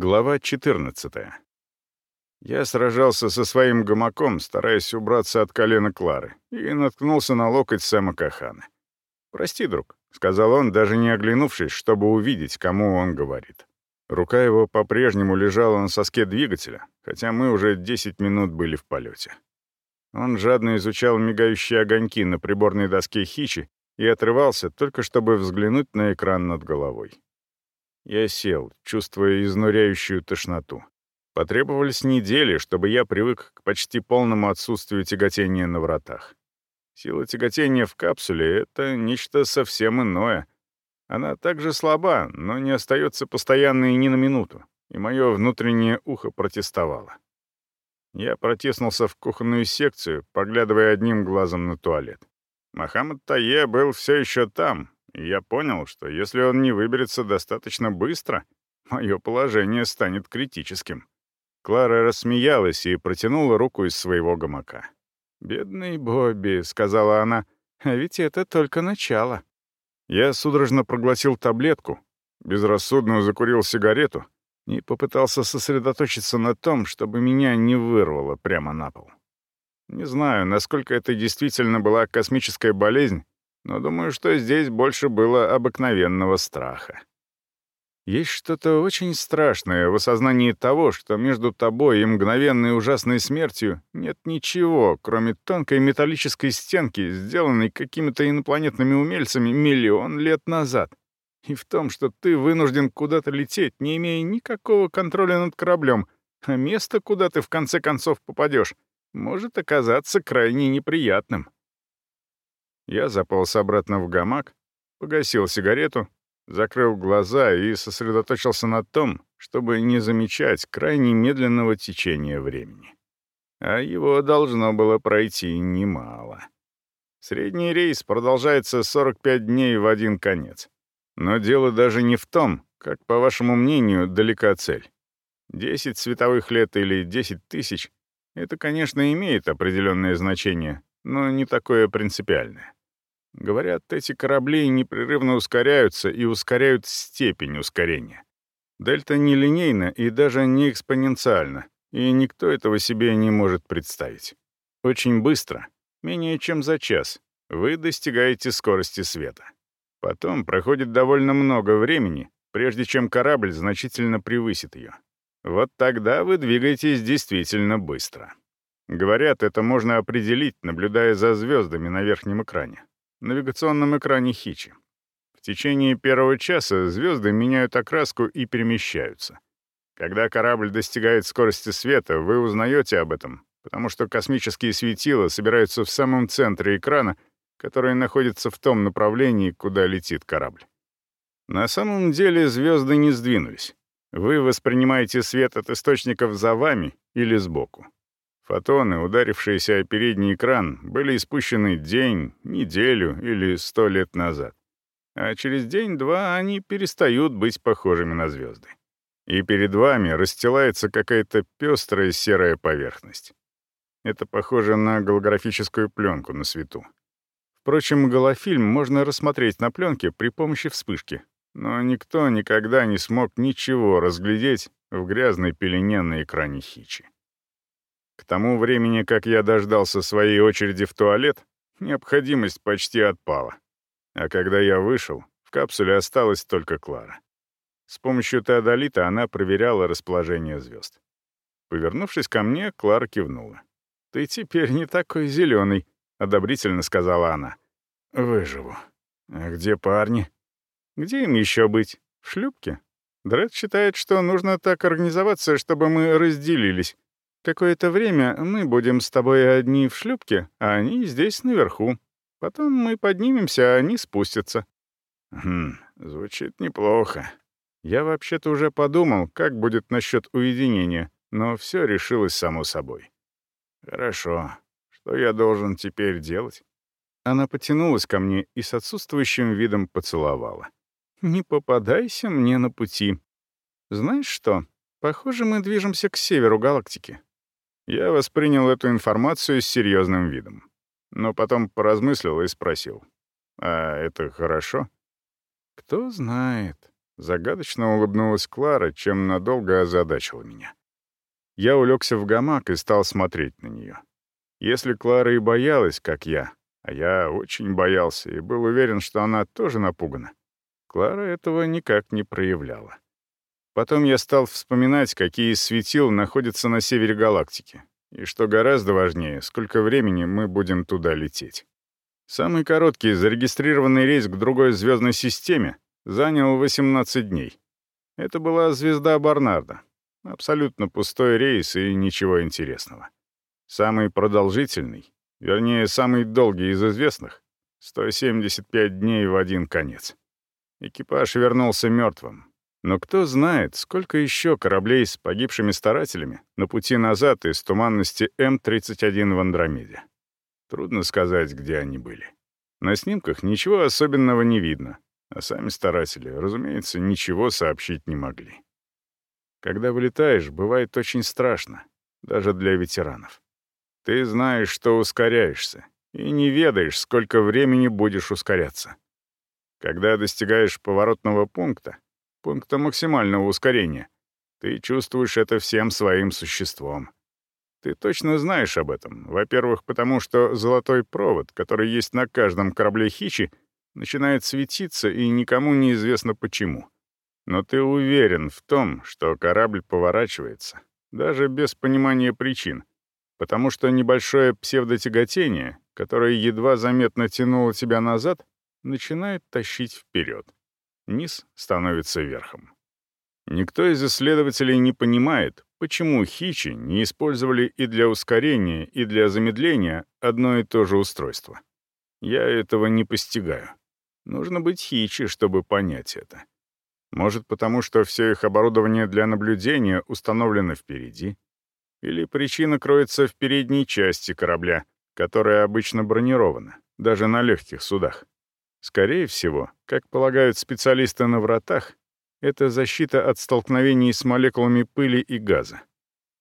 Глава 14. Я сражался со своим гамаком, стараясь убраться от колена Клары, и наткнулся на локоть Сэма Кахана. «Прости, друг», — сказал он, даже не оглянувшись, чтобы увидеть, кому он говорит. Рука его по-прежнему лежала на соске двигателя, хотя мы уже 10 минут были в полете. Он жадно изучал мигающие огоньки на приборной доске Хичи и отрывался, только чтобы взглянуть на экран над головой. Я сел, чувствуя изнуряющую тошноту. Потребовались недели, чтобы я привык к почти полному отсутствию тяготения на вратах. Сила тяготения в капсуле — это нечто совсем иное. Она также слаба, но не остается постоянной ни на минуту, и мое внутреннее ухо протестовало. Я протиснулся в кухонную секцию, поглядывая одним глазом на туалет. Мохаммед Тае был все еще там, я понял, что если он не выберется достаточно быстро, мое положение станет критическим. Клара рассмеялась и протянула руку из своего гамака. «Бедный Бобби», — сказала она, — «а ведь это только начало». Я судорожно проглотил таблетку, безрассудно закурил сигарету и попытался сосредоточиться на том, чтобы меня не вырвало прямо на пол. Не знаю, насколько это действительно была космическая болезнь, но думаю, что здесь больше было обыкновенного страха. Есть что-то очень страшное в осознании того, что между тобой и мгновенной ужасной смертью нет ничего, кроме тонкой металлической стенки, сделанной какими-то инопланетными умельцами миллион лет назад. И в том, что ты вынужден куда-то лететь, не имея никакого контроля над кораблем, а место, куда ты в конце концов попадешь, может оказаться крайне неприятным. Я заполз обратно в гамак, погасил сигарету, закрыл глаза и сосредоточился на том, чтобы не замечать крайне медленного течения времени. А его должно было пройти немало. Средний рейс продолжается 45 дней в один конец. Но дело даже не в том, как, по вашему мнению, далека цель. 10 световых лет или 10 тысяч — это, конечно, имеет определенное значение, но не такое принципиальное. Говорят, эти корабли непрерывно ускоряются и ускоряют степень ускорения. Дельта нелинейна и даже не экспоненциальна, и никто этого себе не может представить. Очень быстро, менее чем за час, вы достигаете скорости света. Потом проходит довольно много времени, прежде чем корабль значительно превысит ее. Вот тогда вы двигаетесь действительно быстро. Говорят, это можно определить, наблюдая за звездами на верхнем экране навигационном экране Хичи. В течение первого часа звезды меняют окраску и перемещаются. Когда корабль достигает скорости света, вы узнаете об этом, потому что космические светила собираются в самом центре экрана, который находится в том направлении, куда летит корабль. На самом деле звезды не сдвинулись. Вы воспринимаете свет от источников за вами или сбоку. Фотоны, ударившиеся о передний экран, были испущены день, неделю или сто лет назад. А через день-два они перестают быть похожими на звезды. И перед вами расстилается какая-то пестрая серая поверхность. Это похоже на голографическую пленку на свету. Впрочем, голофильм можно рассмотреть на пленке при помощи вспышки, но никто никогда не смог ничего разглядеть в грязной пелене на экране Хичи. К тому времени, как я дождался своей очереди в туалет, необходимость почти отпала. А когда я вышел, в капсуле осталась только Клара. С помощью теодолита она проверяла расположение звезд. Повернувшись ко мне, Клара кивнула. «Ты теперь не такой зеленый», — одобрительно сказала она. «Выживу. А где парни?» «Где им еще быть? В шлюпке?» Дред считает, что нужно так организоваться, чтобы мы разделились. Какое-то время мы будем с тобой одни в шлюпке, а они здесь наверху. Потом мы поднимемся, а они спустятся». «Хм, звучит неплохо. Я вообще-то уже подумал, как будет насчет уединения, но все решилось само собой». «Хорошо. Что я должен теперь делать?» Она потянулась ко мне и с отсутствующим видом поцеловала. «Не попадайся мне на пути. Знаешь что, похоже, мы движемся к северу галактики. Я воспринял эту информацию с серьезным видом. Но потом поразмыслил и спросил. «А это хорошо?» «Кто знает. Загадочно улыбнулась Клара, чем надолго озадачила меня. Я улегся в гамак и стал смотреть на нее. Если Клара и боялась, как я, а я очень боялся и был уверен, что она тоже напугана, Клара этого никак не проявляла. Потом я стал вспоминать, какие светил находятся на севере галактики, и что гораздо важнее, сколько времени мы будем туда лететь. Самый короткий зарегистрированный рейс к другой звездной системе занял 18 дней. Это была звезда Барнарда, Абсолютно пустой рейс и ничего интересного. Самый продолжительный, вернее, самый долгий из известных — 175 дней в один конец. Экипаж вернулся мертвым. Но кто знает, сколько еще кораблей с погибшими старателями на пути назад из туманности М-31 в Андромеде. Трудно сказать, где они были. На снимках ничего особенного не видно, а сами старатели, разумеется, ничего сообщить не могли. Когда вылетаешь, бывает очень страшно, даже для ветеранов. Ты знаешь, что ускоряешься, и не ведаешь, сколько времени будешь ускоряться. Когда достигаешь поворотного пункта, пункта максимального ускорения, ты чувствуешь это всем своим существом. Ты точно знаешь об этом. Во-первых, потому что золотой провод, который есть на каждом корабле Хичи, начинает светиться, и никому не известно почему. Но ты уверен в том, что корабль поворачивается, даже без понимания причин, потому что небольшое псевдотяготение, которое едва заметно тянуло тебя назад, начинает тащить вперед. Низ становится верхом. Никто из исследователей не понимает, почему хичи не использовали и для ускорения, и для замедления одно и то же устройство. Я этого не постигаю. Нужно быть хичи, чтобы понять это. Может, потому что все их оборудование для наблюдения установлено впереди? Или причина кроется в передней части корабля, которая обычно бронирована, даже на легких судах? Скорее всего, как полагают специалисты на вратах, это защита от столкновений с молекулами пыли и газа.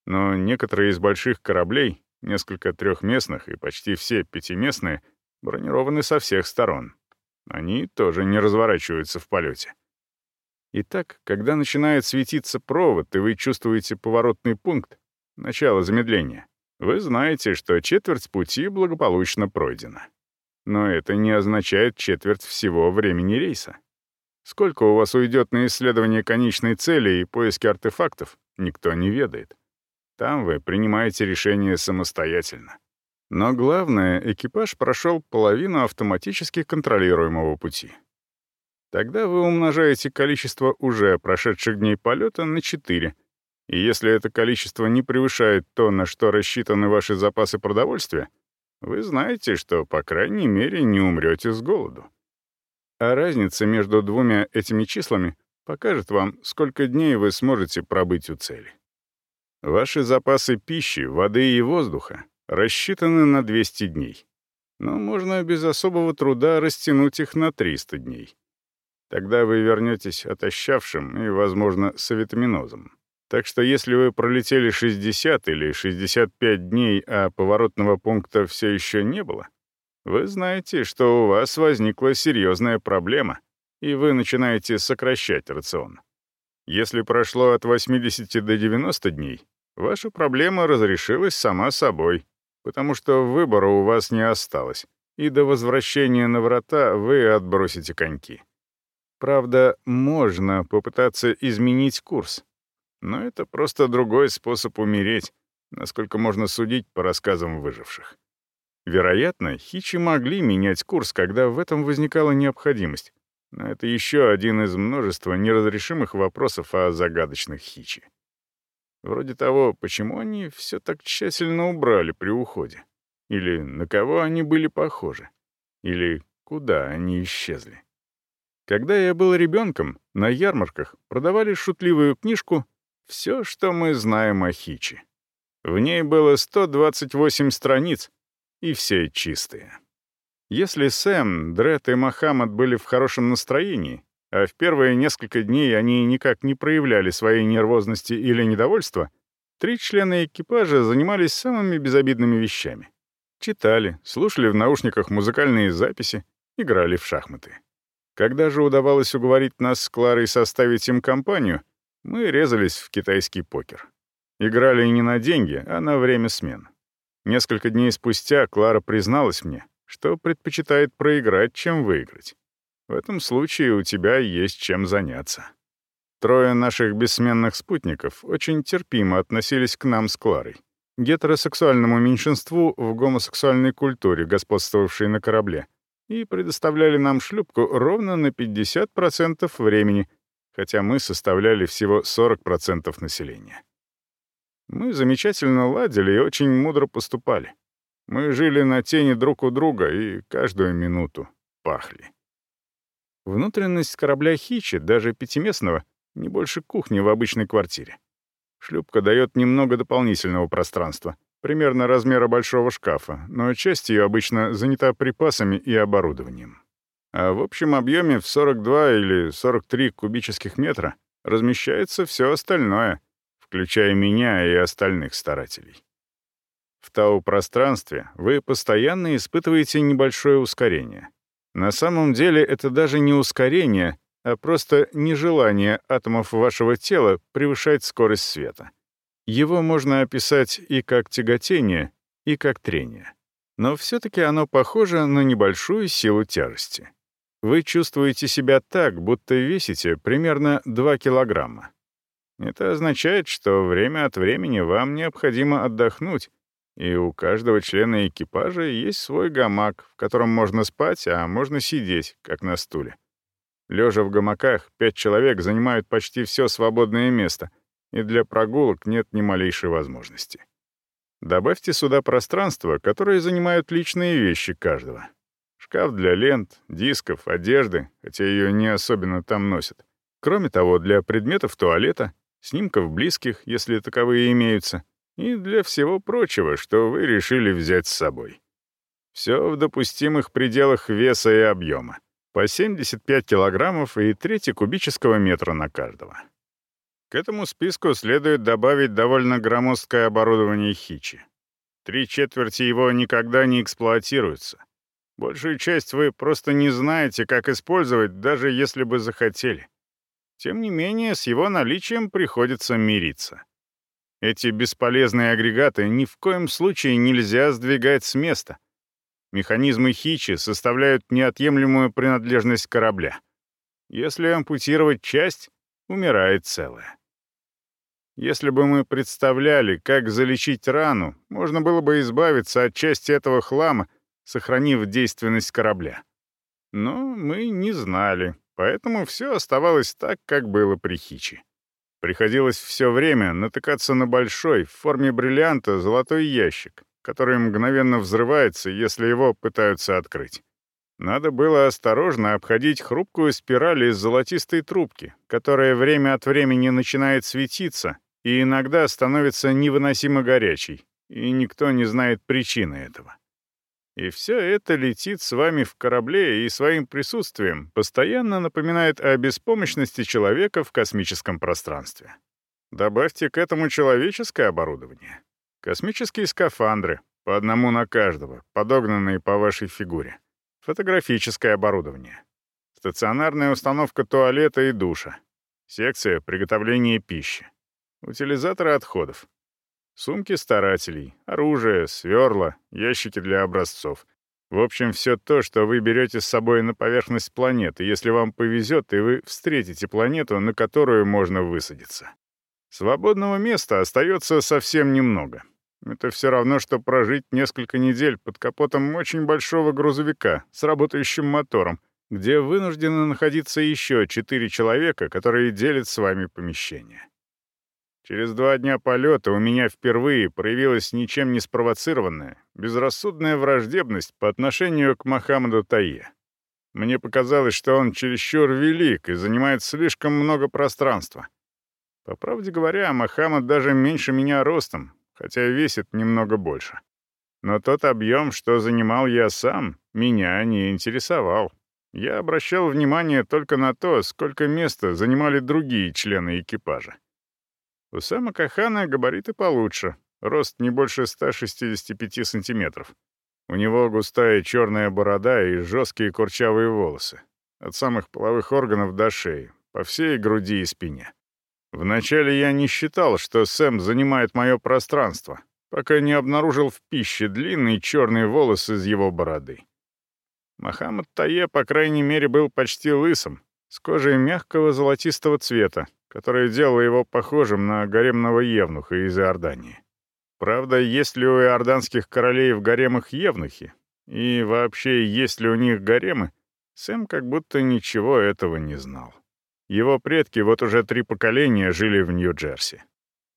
Но некоторые из больших кораблей, несколько трехместных и почти все пятиместные, бронированы со всех сторон. Они тоже не разворачиваются в полете. Итак, когда начинает светиться провод, и вы чувствуете поворотный пункт, начало замедления, вы знаете, что четверть пути благополучно пройдена. Но это не означает четверть всего времени рейса. Сколько у вас уйдет на исследование конечной цели и поиски артефактов, никто не ведает. Там вы принимаете решение самостоятельно. Но главное, экипаж прошел половину автоматически контролируемого пути. Тогда вы умножаете количество уже прошедших дней полета на 4. И если это количество не превышает то, на что рассчитаны ваши запасы продовольствия, вы знаете, что, по крайней мере, не умрете с голоду. А разница между двумя этими числами покажет вам, сколько дней вы сможете пробыть у цели. Ваши запасы пищи, воды и воздуха рассчитаны на 200 дней. Но можно без особого труда растянуть их на 300 дней. Тогда вы вернетесь отощавшим и, возможно, с авитаминозом. Так что если вы пролетели 60 или 65 дней, а поворотного пункта все еще не было, вы знаете, что у вас возникла серьезная проблема, и вы начинаете сокращать рацион. Если прошло от 80 до 90 дней, ваша проблема разрешилась сама собой, потому что выбора у вас не осталось, и до возвращения на врата вы отбросите коньки. Правда, можно попытаться изменить курс. Но это просто другой способ умереть, насколько можно судить по рассказам выживших. Вероятно, хичи могли менять курс, когда в этом возникала необходимость. Но это еще один из множества неразрешимых вопросов о загадочных хичи. Вроде того, почему они все так тщательно убрали при уходе? Или на кого они были похожи? Или куда они исчезли? Когда я был ребенком, на ярмарках продавали шутливую книжку «Все, что мы знаем о Хичи». В ней было 128 страниц, и все чистые. Если Сэм, Дред и Мохаммад были в хорошем настроении, а в первые несколько дней они никак не проявляли своей нервозности или недовольства, три члена экипажа занимались самыми безобидными вещами. Читали, слушали в наушниках музыкальные записи, играли в шахматы. Когда же удавалось уговорить нас с Кларой составить им компанию, мы резались в китайский покер. Играли не на деньги, а на время смен. Несколько дней спустя Клара призналась мне, что предпочитает проиграть, чем выиграть. В этом случае у тебя есть чем заняться. Трое наших бессменных спутников очень терпимо относились к нам с Кларой, гетеросексуальному меньшинству в гомосексуальной культуре, господствовавшей на корабле, и предоставляли нам шлюпку ровно на 50% времени, хотя мы составляли всего 40% населения. Мы замечательно ладили и очень мудро поступали. Мы жили на тени друг у друга и каждую минуту пахли. Внутренность корабля Хичи, даже пятиместного, не больше кухни в обычной квартире. Шлюпка дает немного дополнительного пространства, примерно размера большого шкафа, но часть ее обычно занята припасами и оборудованием. А в общем объеме в 42 или 43 кубических метра размещается все остальное, включая меня и остальных старателей. В тау-пространстве вы постоянно испытываете небольшое ускорение. На самом деле это даже не ускорение, а просто нежелание атомов вашего тела превышать скорость света. Его можно описать и как тяготение, и как трение. Но все-таки оно похоже на небольшую силу тяжести. Вы чувствуете себя так, будто весите примерно 2 килограмма. Это означает, что время от времени вам необходимо отдохнуть, и у каждого члена экипажа есть свой гамак, в котором можно спать, а можно сидеть, как на стуле. Лежа в гамаках, пять человек занимают почти все свободное место, и для прогулок нет ни малейшей возможности. Добавьте сюда пространство, которое занимают личные вещи каждого. Шкаф для лент, дисков, одежды, хотя ее не особенно там носят. Кроме того, для предметов туалета, снимков близких, если таковые имеются, и для всего прочего, что вы решили взять с собой. Все в допустимых пределах веса и объема по 75 килограммов и трети кубического метра на каждого. К этому списку следует добавить довольно громоздкое оборудование Хичи. Три четверти его никогда не эксплуатируются. Большую часть вы просто не знаете, как использовать, даже если бы захотели. Тем не менее, с его наличием приходится мириться. Эти бесполезные агрегаты ни в коем случае нельзя сдвигать с места — Механизмы Хичи составляют неотъемлемую принадлежность корабля. Если ампутировать часть, умирает целое. Если бы мы представляли, как залечить рану, можно было бы избавиться от части этого хлама, сохранив действенность корабля. Но мы не знали, поэтому все оставалось так, как было при Хичи. Приходилось все время натыкаться на большой, в форме бриллианта, золотой ящик, который мгновенно взрывается, если его пытаются открыть. Надо было осторожно обходить хрупкую спираль из золотистой трубки, которая время от времени начинает светиться и иногда становится невыносимо горячей, и никто не знает причины этого. И все это летит с вами в корабле и своим присутствием постоянно напоминает о беспомощности человека в космическом пространстве. Добавьте к этому человеческое оборудование. Космические скафандры, по одному на каждого, подогнанные по вашей фигуре. Фотографическое оборудование. Стационарная установка туалета и душа. Секция приготовления пищи. Утилизаторы отходов. Сумки старателей, оружие, сверла, ящики для образцов. В общем, все то, что вы берете с собой на поверхность планеты, если вам повезет, и вы встретите планету, на которую можно высадиться. Свободного места остается совсем немного. Это все равно, что прожить несколько недель под капотом очень большого грузовика с работающим мотором, где вынуждены находиться еще четыре человека, которые делят с вами помещение. Через два дня полета у меня впервые проявилась ничем не спровоцированная, безрассудная враждебность по отношению к Мохаммеду Тае. Мне показалось, что он чересчур велик и занимает слишком много пространства. По правде говоря, Мохаммед даже меньше меня ростом, хотя весит немного больше. Но тот объем, что занимал я сам, меня не интересовал. Я обращал внимание только на то, сколько места занимали другие члены экипажа. У Сэма Кахана габариты получше, рост не больше 165 сантиметров. У него густая черная борода и жесткие курчавые волосы. от самых половых органов до шеи, по всей груди и спине. Вначале я не считал, что Сэм занимает мое пространство, пока не обнаружил в пище длинный черный волос из его бороды. Мохаммад Тае, по крайней мере, был почти лысым, с кожей мягкого золотистого цвета, которое делало его похожим на гаремного евнуха из Иордании. Правда, есть ли у иорданских королей в гаремах евнухи? И вообще, есть ли у них гаремы? Сэм как будто ничего этого не знал. Его предки вот уже три поколения жили в Нью-Джерси.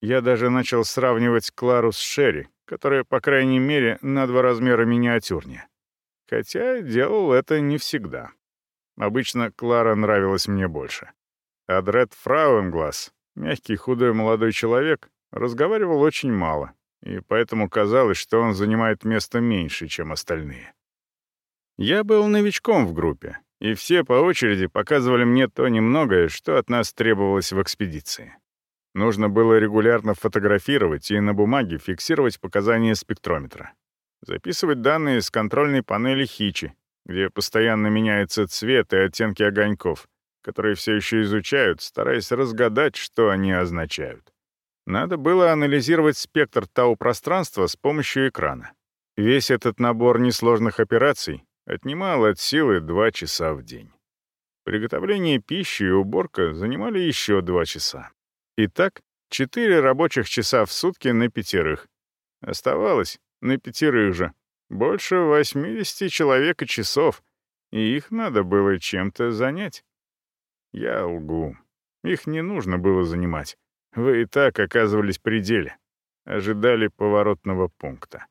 Я даже начал сравнивать Клару с Шерри, которая, по крайней мере, на два размера миниатюрнее. Хотя делал это не всегда. Обычно Клара нравилась мне больше. А Дред Фрауенглас, мягкий худой молодой человек, разговаривал очень мало, и поэтому казалось, что он занимает место меньше, чем остальные. Я был новичком в группе, и все по очереди показывали мне то немногое, что от нас требовалось в экспедиции. Нужно было регулярно фотографировать и на бумаге фиксировать показания спектрометра. Записывать данные с контрольной панели Хичи, где постоянно меняется цвет и оттенки огоньков, которые все еще изучают, стараясь разгадать, что они означают. Надо было анализировать спектр тау-пространства с помощью экрана. Весь этот набор несложных операций отнимал от силы два часа в день. Приготовление пищи и уборка занимали еще два часа. Итак, четыре рабочих часа в сутки на пятерых. Оставалось на пятерых же. Больше 80 человек и часов, и их надо было чем-то занять. Я лгу. Их не нужно было занимать. Вы и так оказывались при деле. Ожидали поворотного пункта.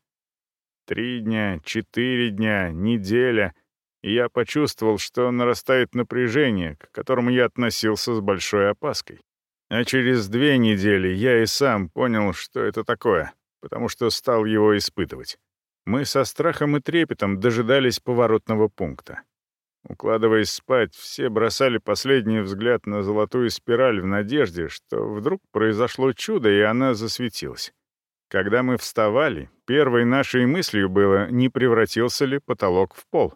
Три дня, четыре дня, неделя. И я почувствовал, что нарастает напряжение, к которому я относился с большой опаской. А через две недели я и сам понял, что это такое, потому что стал его испытывать. Мы со страхом и трепетом дожидались поворотного пункта. Укладываясь спать, все бросали последний взгляд на золотую спираль в надежде, что вдруг произошло чудо, и она засветилась. Когда мы вставали, первой нашей мыслью было, не превратился ли потолок в пол.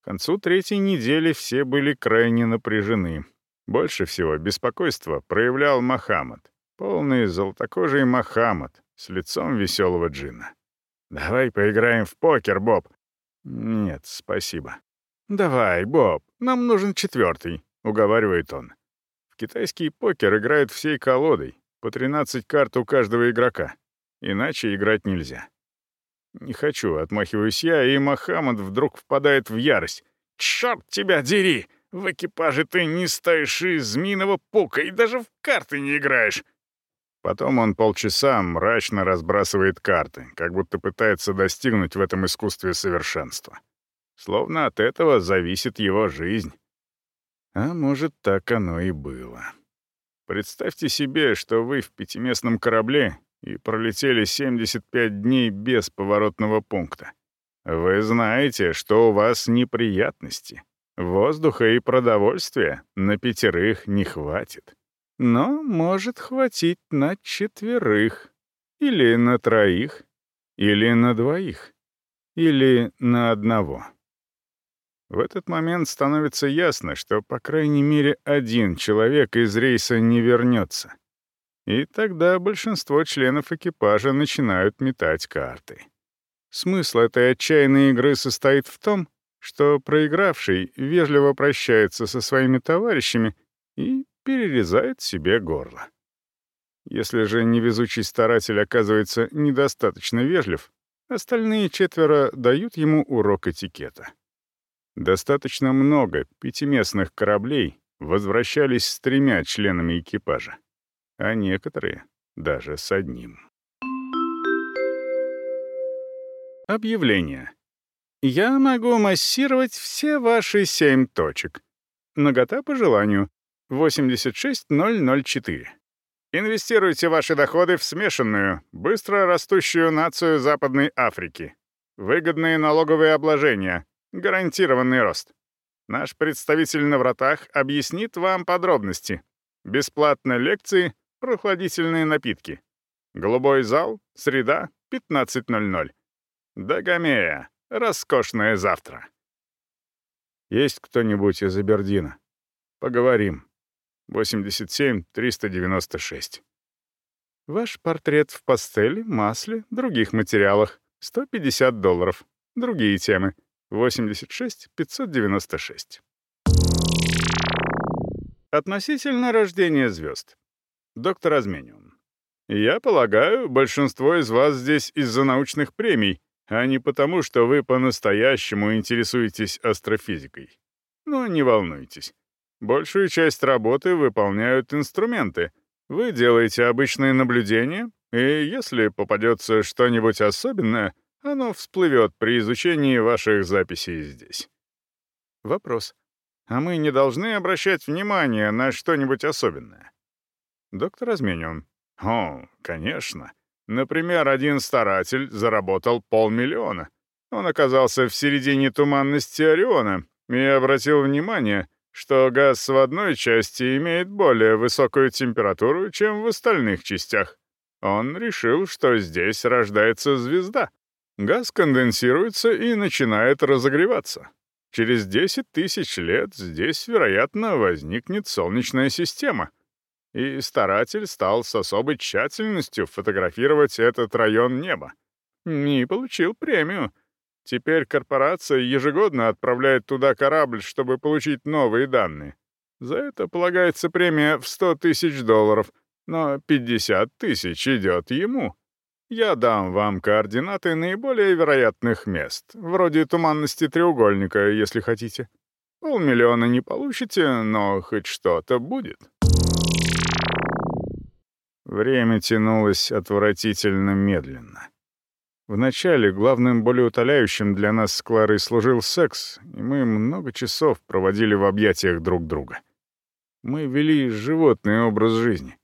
К концу третьей недели все были крайне напряжены. Больше всего беспокойство проявлял Мохаммад, полный золотокожий Мохаммад с лицом веселого джина. «Давай поиграем в покер, Боб». «Нет, спасибо». «Давай, Боб, нам нужен четвертый», — уговаривает он. В китайский покер играют всей колодой, по 13 карт у каждого игрока. Иначе играть нельзя. Не хочу, отмахиваюсь я, и Мохаммад вдруг впадает в ярость. «Черт тебя дери! В экипаже ты не стоишь из змеиного пука и даже в карты не играешь!» Потом он полчаса мрачно разбрасывает карты, как будто пытается достигнуть в этом искусстве совершенства. Словно от этого зависит его жизнь. А может, так оно и было. Представьте себе, что вы в пятиместном корабле и пролетели 75 дней без поворотного пункта. Вы знаете, что у вас неприятности. Воздуха и продовольствия на пятерых не хватит. Но может хватить на четверых. Или на троих. Или на двоих. Или на одного. В этот момент становится ясно, что по крайней мере один человек из рейса не вернется. И тогда большинство членов экипажа начинают метать карты. Смысл этой отчаянной игры состоит в том, что проигравший вежливо прощается со своими товарищами и перерезает себе горло. Если же невезучий старатель оказывается недостаточно вежлив, остальные четверо дают ему урок этикета. Достаточно много пятиместных кораблей возвращались с тремя членами экипажа, а некоторые даже с одним. Объявление. Я могу массировать все ваши семь точек. Нагота по желанию. 86004. Инвестируйте ваши доходы в смешанную, быстро растущую нацию Западной Африки. Выгодные налоговые обложения, Гарантированный рост. Наш представитель на вратах объяснит вам подробности. Бесплатные лекции, прохладительные напитки. Голубой зал, среда, 15.00. Дагомея. Роскошное завтра. Есть кто-нибудь из Абердина? Поговорим. 87-396. Ваш портрет в пастели, масле, других материалах. 150 долларов. Другие темы. 86-596. Относительно рождения звезд. Доктор Размениум. Я полагаю, большинство из вас здесь из-за научных премий, а не потому, что вы по-настоящему интересуетесь астрофизикой. Но не волнуйтесь. Большую часть работы выполняют инструменты. Вы делаете обычные наблюдения, и если попадется что-нибудь особенное, оно всплывет при изучении ваших записей здесь. Вопрос. А мы не должны обращать внимание на что-нибудь особенное? Доктор Разменен. О, конечно. Например, один старатель заработал полмиллиона. Он оказался в середине туманности Ориона и обратил внимание, что газ в одной части имеет более высокую температуру, чем в остальных частях. Он решил, что здесь рождается звезда. Газ конденсируется и начинает разогреваться. Через 10 тысяч лет здесь, вероятно, возникнет Солнечная система — и старатель стал с особой тщательностью фотографировать этот район неба. И получил премию. Теперь корпорация ежегодно отправляет туда корабль, чтобы получить новые данные. За это полагается премия в 100 тысяч долларов, но 50 тысяч идет ему. Я дам вам координаты наиболее вероятных мест, вроде туманности треугольника, если хотите. Полмиллиона не получите, но хоть что-то будет. Время тянулось отвратительно медленно. Вначале главным болеутоляющим для нас с Кларой служил секс, и мы много часов проводили в объятиях друг друга. Мы вели животный образ жизни.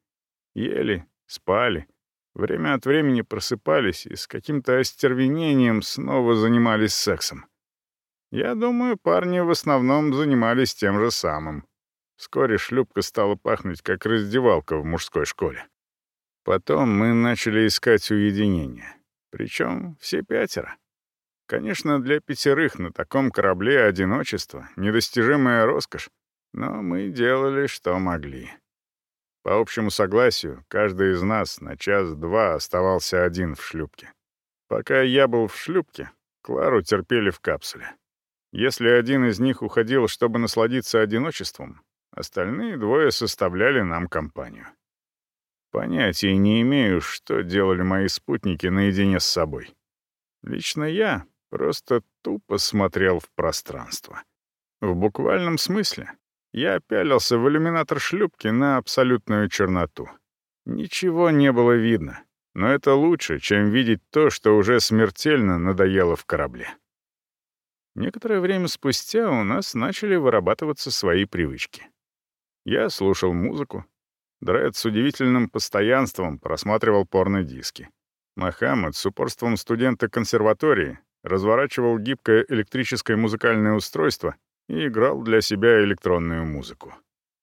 Ели, спали, время от времени просыпались и с каким-то остервенением снова занимались сексом. Я думаю, парни в основном занимались тем же самым. Вскоре шлюпка стала пахнуть, как раздевалка в мужской школе. Потом мы начали искать уединение. Причем все пятеро. Конечно, для пятерых на таком корабле одиночество — недостижимая роскошь, но мы делали, что могли. По общему согласию, каждый из нас на час-два оставался один в шлюпке. Пока я был в шлюпке, Клару терпели в капсуле. Если один из них уходил, чтобы насладиться одиночеством, остальные двое составляли нам компанию. Понятия не имею, что делали мои спутники наедине с собой. Лично я просто тупо смотрел в пространство. В буквальном смысле. Я пялился в иллюминатор шлюпки на абсолютную черноту. Ничего не было видно, но это лучше, чем видеть то, что уже смертельно надоело в корабле. Некоторое время спустя у нас начали вырабатываться свои привычки. Я слушал музыку, Дред с удивительным постоянством просматривал порно-диски. Мохаммед с упорством студента консерватории разворачивал гибкое электрическое музыкальное устройство и играл для себя электронную музыку.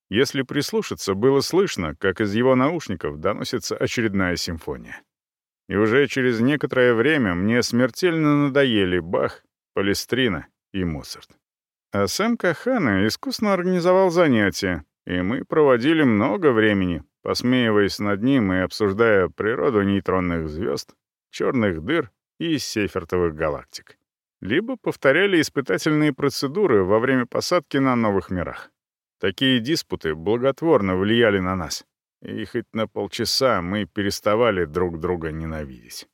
Если прислушаться, было слышно, как из его наушников доносится очередная симфония. И уже через некоторое время мне смертельно надоели Бах, Палестрина и Моцарт. А Сэм Кахана искусно организовал занятия, и мы проводили много времени, посмеиваясь над ним и обсуждая природу нейтронных звезд, черных дыр и сейфертовых галактик. Либо повторяли испытательные процедуры во время посадки на новых мирах. Такие диспуты благотворно влияли на нас, и хоть на полчаса мы переставали друг друга ненавидеть.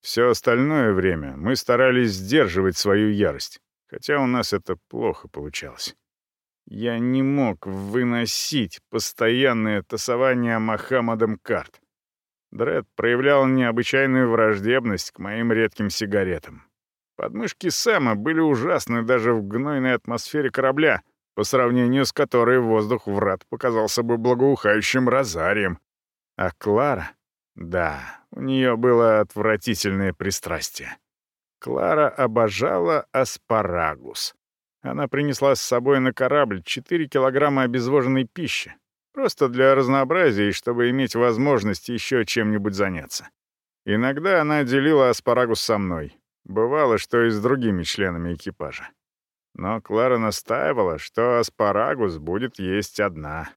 Все остальное время мы старались сдерживать свою ярость, хотя у нас это плохо получалось. Я не мог выносить постоянное тасование Мохаммадом карт. Дред проявлял необычайную враждебность к моим редким сигаретам. Подмышки Сэма были ужасны даже в гнойной атмосфере корабля, по сравнению с которой воздух врат показался бы благоухающим розарием. А Клара? Да, у нее было отвратительное пристрастие. Клара обожала аспарагус. Она принесла с собой на корабль 4 килограмма обезвоженной пищи, просто для разнообразия и чтобы иметь возможность еще чем-нибудь заняться. Иногда она делила аспарагус со мной. Бывало, что и с другими членами экипажа. Но Клара настаивала, что аспарагус будет есть одна.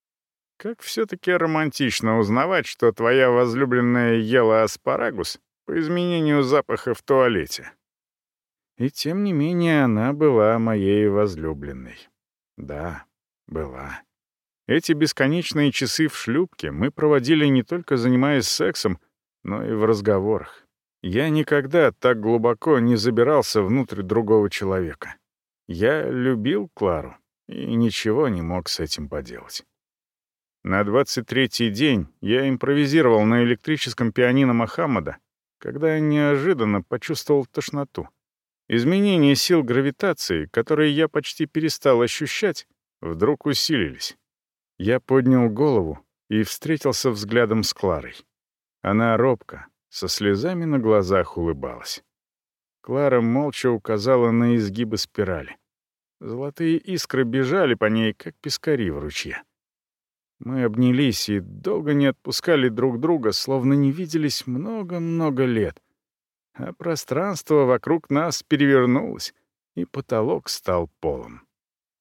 Как все-таки романтично узнавать, что твоя возлюбленная ела аспарагус по изменению запаха в туалете. И тем не менее она была моей возлюбленной. Да, была. Эти бесконечные часы в шлюпке мы проводили не только занимаясь сексом, но и в разговорах. Я никогда так глубоко не забирался внутрь другого человека. Я любил Клару и ничего не мог с этим поделать. На 23-й день я импровизировал на электрическом пианино Мохаммада, когда неожиданно почувствовал тошноту. Изменения сил гравитации, которые я почти перестал ощущать, вдруг усилились. Я поднял голову и встретился взглядом с Кларой. Она робко, со слезами на глазах улыбалась. Клара молча указала на изгибы спирали. Золотые искры бежали по ней, как пескари в ручье. Мы обнялись и долго не отпускали друг друга, словно не виделись много-много лет. А пространство вокруг нас перевернулось, и потолок стал полом.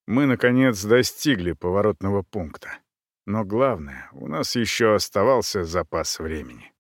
Мы, наконец, достигли поворотного пункта. Но главное, у нас еще оставался запас времени.